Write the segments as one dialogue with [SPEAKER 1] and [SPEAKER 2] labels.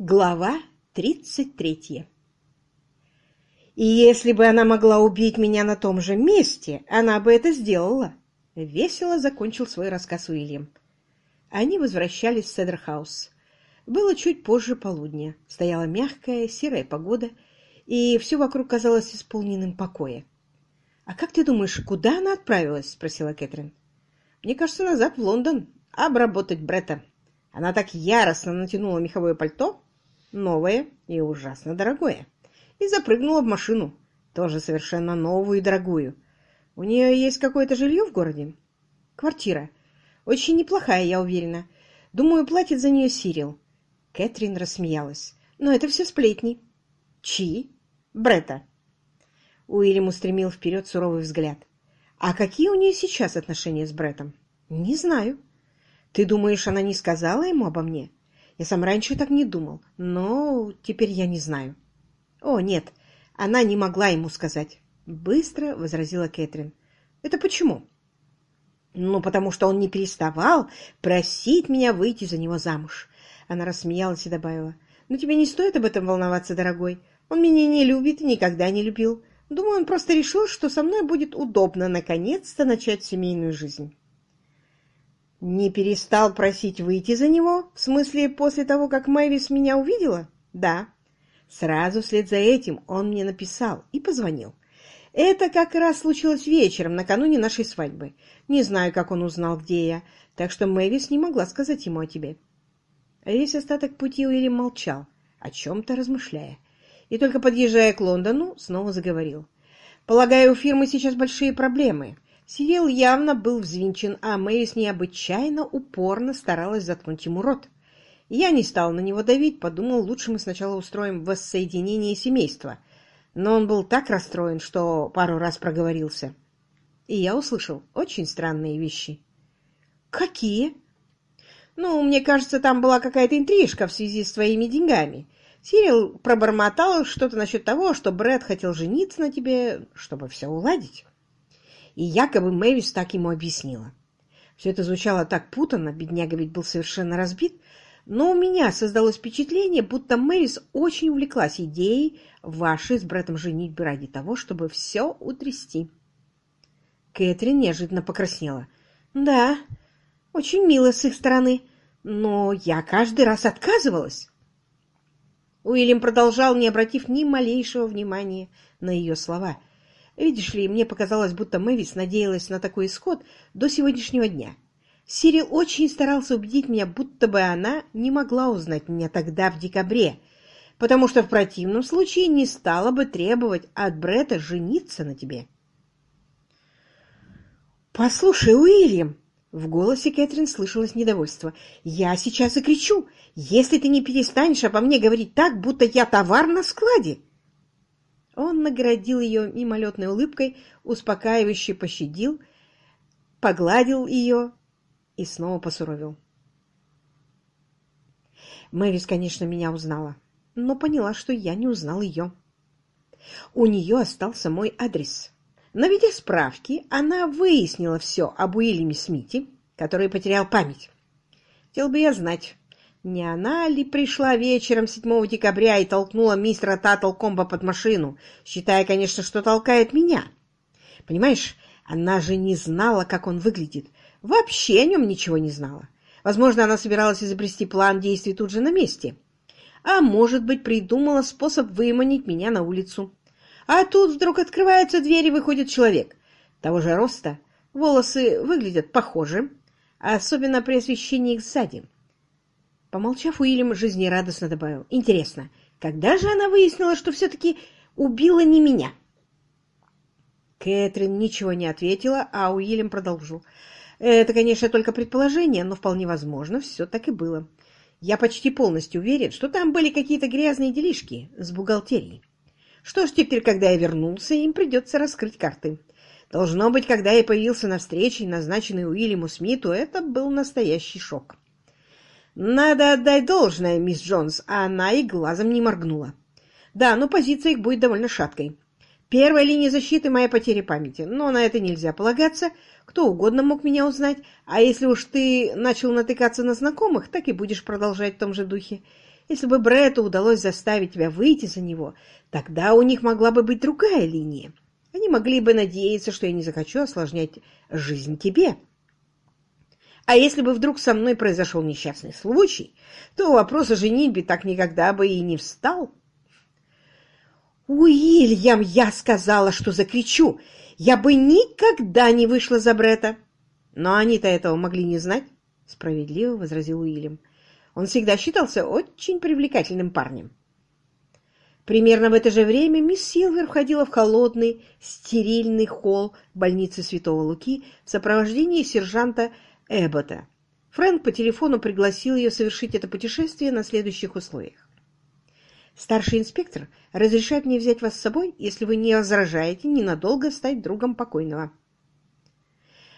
[SPEAKER 1] Глава 33 И если бы она могла убить меня на том же месте, она бы это сделала. Весело закончил свой рассказ Уильям. Они возвращались в Седерхаус. Было чуть позже полудня. Стояла мягкая, серая погода, и все вокруг казалось исполненным покоя. «А как ты думаешь, куда она отправилась?» — спросила Кэтрин. «Мне кажется, назад в Лондон, обработать Бретта. Она так яростно натянула меховое пальто, новое и ужасно дорогое, и запрыгнула в машину, тоже совершенно новую и дорогую. У нее есть какое-то жилье в городе? Квартира. Очень неплохая, я уверена. Думаю, платит за нее Сирил. Кэтрин рассмеялась. Но это все сплетни. Чьи? Бретта. Уильям устремил вперед суровый взгляд. А какие у нее сейчас отношения с Бреттом? Не знаю. Ты думаешь, она не сказала ему обо мне? Я сам раньше так не думал, но теперь я не знаю. О, нет, она не могла ему сказать. Быстро возразила Кэтрин. Это почему? Ну, потому что он не переставал просить меня выйти за него замуж. Она рассмеялась и добавила. Но тебе не стоит об этом волноваться, дорогой. Он меня не любит и никогда не любил. Думаю, он просто решил, что со мной будет удобно наконец-то начать семейную жизнь. Не перестал просить выйти за него? В смысле, после того, как Мэвис меня увидела? Да. Сразу вслед за этим он мне написал и позвонил. Это как раз случилось вечером, накануне нашей свадьбы. Не знаю, как он узнал, где я, так что Мэвис не могла сказать ему о тебе. Весь остаток пути Уильям молчал, о чем-то размышляя. И только подъезжая к Лондону, снова заговорил. «Полагаю, у фирмы сейчас большие проблемы. Сирил явно был взвинчен, а Мэйс необычайно упорно старалась заткнуть ему рот. Я не стал на него давить, подумал, лучше мы сначала устроим воссоединение семейства. Но он был так расстроен, что пару раз проговорился. И я услышал очень странные вещи. «Какие?» «Ну, мне кажется, там была какая-то интрижка в связи с твоими деньгами. Сирил пробормотал что-то насчет того, что Брэд хотел жениться на тебе, чтобы все уладить» и якобы Мэвис так ему объяснила. Все это звучало так путанно, бедняга ведь был совершенно разбит, но у меня создалось впечатление, будто Мэвис очень увлеклась идеей вашей с братом женитьбы ради того, чтобы все утрясти. Кэтрин неожиданно покраснела. «Да, очень мило с их стороны, но я каждый раз отказывалась». Уильям продолжал, не обратив ни малейшего внимания на ее слова, Видишь ли, мне показалось, будто Мэвис надеялась на такой исход до сегодняшнего дня. Сирил очень старался убедить меня, будто бы она не могла узнать меня тогда, в декабре, потому что в противном случае не стала бы требовать от Бретта жениться на тебе. «Послушай, Уильям!» В голосе Кэтрин слышалось недовольство. «Я сейчас закричу, если ты не перестанешь обо мне говорить так, будто я товар на складе!» Он наградил ее мимолетной улыбкой, успокаивающе пощадил, погладил ее и снова посуровил. Мэвис, конечно, меня узнала, но поняла, что я не узнал ее. У нее остался мой адрес. Наведя справки, она выяснила все об Уильяме Смите, который потерял память. Хотел бы я знать, не она ли пришла вечером 7 декабря и толкнула мистера Таттлкомба под машину, считая, конечно, что толкает меня? Понимаешь, она же не знала, как он выглядит. Вообще о нем ничего не знала. Возможно, она собиралась изобрести план действий тут же на месте. А может быть, придумала способ выманить меня на улицу. А тут вдруг открывается дверь и выходит человек. Того же роста. Волосы выглядят похожи, особенно при освещении их сзади. Помолчав, Уильям жизнерадостно добавил. «Интересно, когда же она выяснила, что все-таки убила не меня?» Кэтрин ничего не ответила, а Уильям продолжил. «Это, конечно, только предположение, но вполне возможно, все так и было. Я почти полностью уверен, что там были какие-то грязные делишки с бухгалтерией. Что ж, теперь, когда я вернулся, им придется раскрыть карты. Должно быть, когда я появился на встрече, назначенной Уильяму Смиту, это был настоящий шок. Надо отдать должное, мисс Джонс, а она и глазом не моргнула. Да, но позиция их будет довольно шаткой. Первая линия защиты — моя потеря памяти, но на это нельзя полагаться. Кто угодно мог меня узнать, а если уж ты начал натыкаться на знакомых, так и будешь продолжать в том же духе. Если бы Бретту удалось заставить тебя выйти за него, тогда у них могла бы быть другая линия. Они могли бы надеяться, что я не захочу осложнять жизнь тебе. А если бы вдруг со мной произошел несчастный случай, то вопрос о женитьбе так никогда бы и не встал. «Уильям, я сказала, что закричу! Я бы никогда не вышла за Брета!» «Но они-то этого могли не знать», — справедливо возразил Уильям. «Он всегда считался очень привлекательным парнем». Примерно в это же время мисс Силвер входила в холодный, стерильный холл больницы Святого Луки в сопровождении сержанта Эббота. Фрэнк по телефону пригласил ее совершить это путешествие на следующих условиях. Старший инспектор разрешает мне взять вас с собой, если вы не возражаете ненадолго стать другом покойного.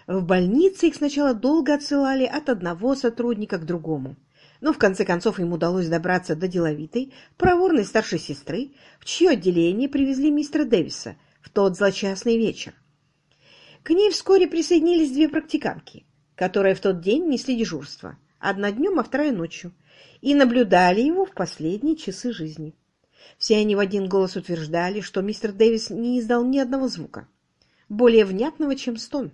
[SPEAKER 1] В больнице их сначала долго отсылали от одного сотрудника к другому. Но в конце концов им удалось добраться до деловитой, проворной старшей сестры, в чье отделение привезли мистера Дэвиса в тот злочастный вечер. К ней вскоре присоединились две практиканки, которые в тот день несли дежурство, одна днем, а вторая ночью, и наблюдали его в последние часы жизни. Все они в один голос утверждали, что мистер Дэвис не издал ни одного звука, более внятного, чем стон.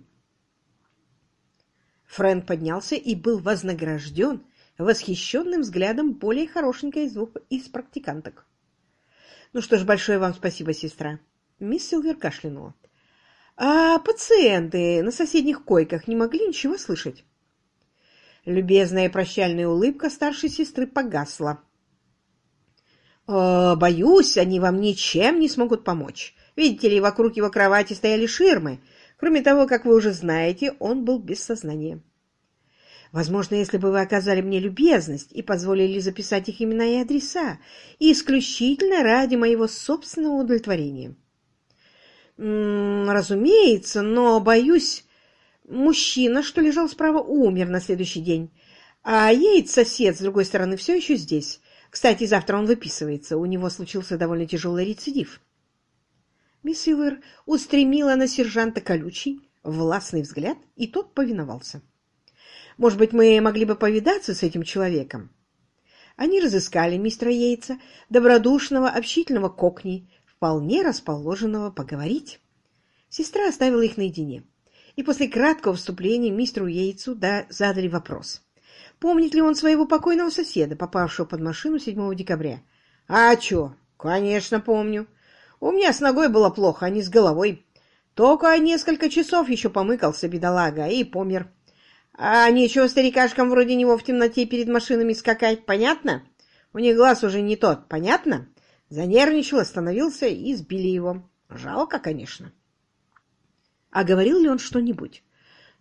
[SPEAKER 1] Фрэнк поднялся и был вознагражден восхищенным взглядом более хорошенькой из двух из практиканток. «Ну что ж, большое вам спасибо, сестра!» Мисс Силвер кашлянула. «А пациенты на соседних койках не могли ничего слышать?» Любезная прощальная улыбка старшей сестры погасла. «Э, «Боюсь, они вам ничем не смогут помочь. Видите ли, вокруг его кровати стояли ширмы. Кроме того, как вы уже знаете, он был без сознания. Возможно, если бы вы оказали мне любезность и позволили записать их имена и адреса, исключительно ради моего собственного удовлетворения». «Разумеется, но, боюсь, Мужчина, что лежал справа, умер на следующий день. А Яйц, сосед, с другой стороны, все еще здесь. Кстати, завтра он выписывается. У него случился довольно тяжелый рецидив. Мисс Силвер устремила на сержанта колючий, властный взгляд, и тот повиновался. «Может быть, мы могли бы повидаться с этим человеком?» Они разыскали мистера Йейтса, добродушного, общительного кокни, вполне расположенного поговорить. Сестра оставила их наедине и после краткого вступления мистеру Йейтсу да, задали вопрос. Помнит ли он своего покойного соседа, попавшего под машину 7 декабря? А чё? Конечно, помню. У меня с ногой было плохо, а не с головой. Только несколько часов еще помыкался, бедолага, и помер. А нечего старикашкам вроде него в темноте перед машинами скакать, понятно? У них глаз уже не тот, понятно? Занервничал, остановился и сбили его. Жалко, конечно. А говорил ли он что-нибудь?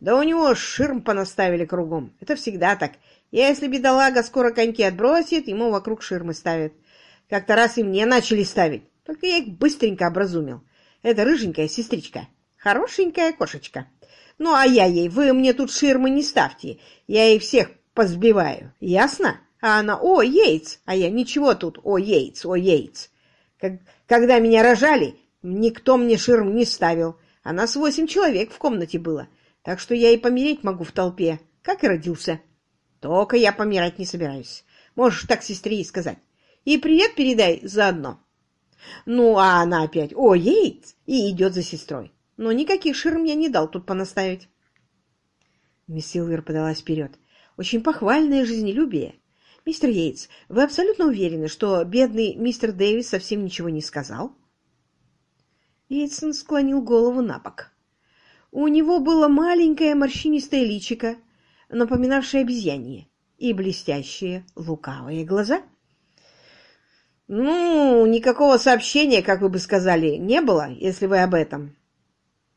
[SPEAKER 1] Да у него ширм понаставили кругом. Это всегда так. Если бедолага скоро коньки отбросит, ему вокруг ширмы ставят. Как-то раз и мне начали ставить. Только я их быстренько образумил. Это рыженькая сестричка. Хорошенькая кошечка. Ну, а я ей, вы мне тут ширмы не ставьте. Я ей всех позбиваю. Ясно? А она, о, Йейтс. А я, ничего тут, о, Йейтс, о, Йейтс. Когда меня рожали, никто мне ширм не ставил. А нас восемь человек в комнате было, так что я и помереть могу в толпе, как и родился. Только я помирать не собираюсь. Можешь так сестре и сказать. И привет передай заодно. Ну, а она опять, о, Йейтс, и идет за сестрой. Но никаких ширм я не дал тут понаставить. Мисс Силвер подалась вперед. Очень похвальное жизнелюбие. Мистер Йейтс, вы абсолютно уверены, что бедный мистер Дэвис совсем ничего не сказал? — Йейтсон склонил голову на бок. У него было маленькое морщинистое личико, напоминавшее обезьянье, и блестящие лукавые глаза. «Ну, никакого сообщения, как вы бы сказали, не было, если вы об этом».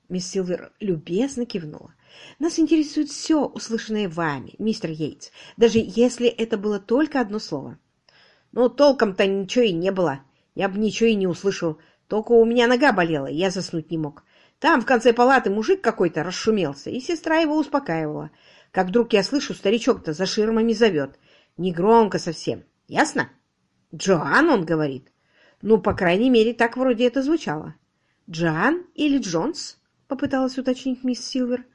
[SPEAKER 1] Мисс Силвер любезно кивнула. «Нас интересует все, услышанное вами, мистер Йейтс, даже если это было только одно слово». «Ну, толком-то ничего и не было. Я бы ничего и не услышал. Только у меня нога болела, я заснуть не мог. Там в конце палаты мужик какой-то расшумелся, и сестра его успокаивала. Как вдруг я слышу, старичок-то за ширмами зовет. Негромко совсем. Ясно? Джоан, он говорит. Ну, по крайней мере, так вроде это звучало. Джоан или Джонс? Попыталась уточнить мисс Силвер.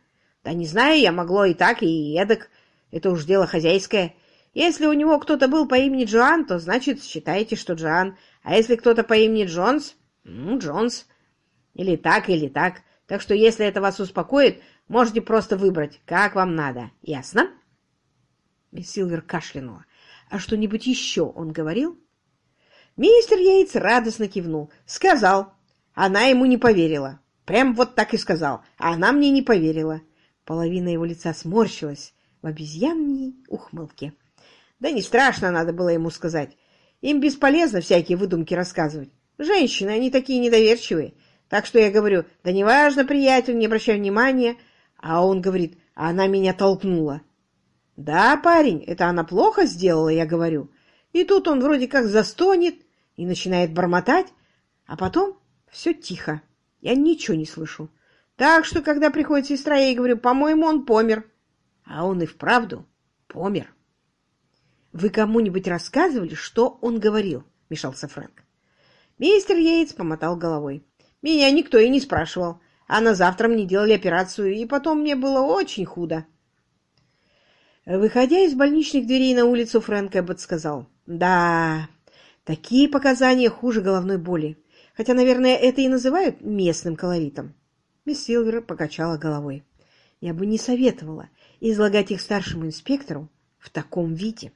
[SPEAKER 1] Да не знаю я, могло и так, и эдак. Это уж дело хозяйское. Если у него кто-то был по имени Джоан, то значит считайте, что Джоан. А если кто-то по имени Джонс, ну, Джонс. Или так, или так. Так что, если это вас успокоит, можете просто выбрать, как вам надо. Ясно?» Мисс Силвер кашлянула. «А что-нибудь еще он говорил?» Мистер Яйц радостно кивнул. «Сказал. Она ему не поверила. Прям вот так и сказал. А она мне не поверила». Половина его лица сморщилась в обезьянней ухмылке. Да не страшно надо было ему сказать. Им бесполезно всякие выдумки рассказывать. Женщины, они такие недоверчивые. Так что я говорю, да неважно, приятель, не обращай внимания. А он говорит, а она меня толкнула. Да, парень, это она плохо сделала, я говорю. И тут он вроде как застонет и начинает бормотать, а потом все тихо. Я ничего не слышу. Так что, когда приходит сестра, я ей говорю, по-моему, он помер. А он и вправду помер. «Вы кому-нибудь рассказывали, что он говорил?» — мешался Фрэнк. Мистер Йейтс помотал головой. «Меня никто и не спрашивал. А на завтра мне делали операцию, и потом мне было очень худо». Выходя из больничных дверей на улицу, Фрэнк Эббот сказал, «Да, такие показания хуже головной боли. Хотя, наверное, это и называют местным колоритом». Мисс Силвер покачала головой. «Я бы не советовала излагать их старшему инспектору в таком виде».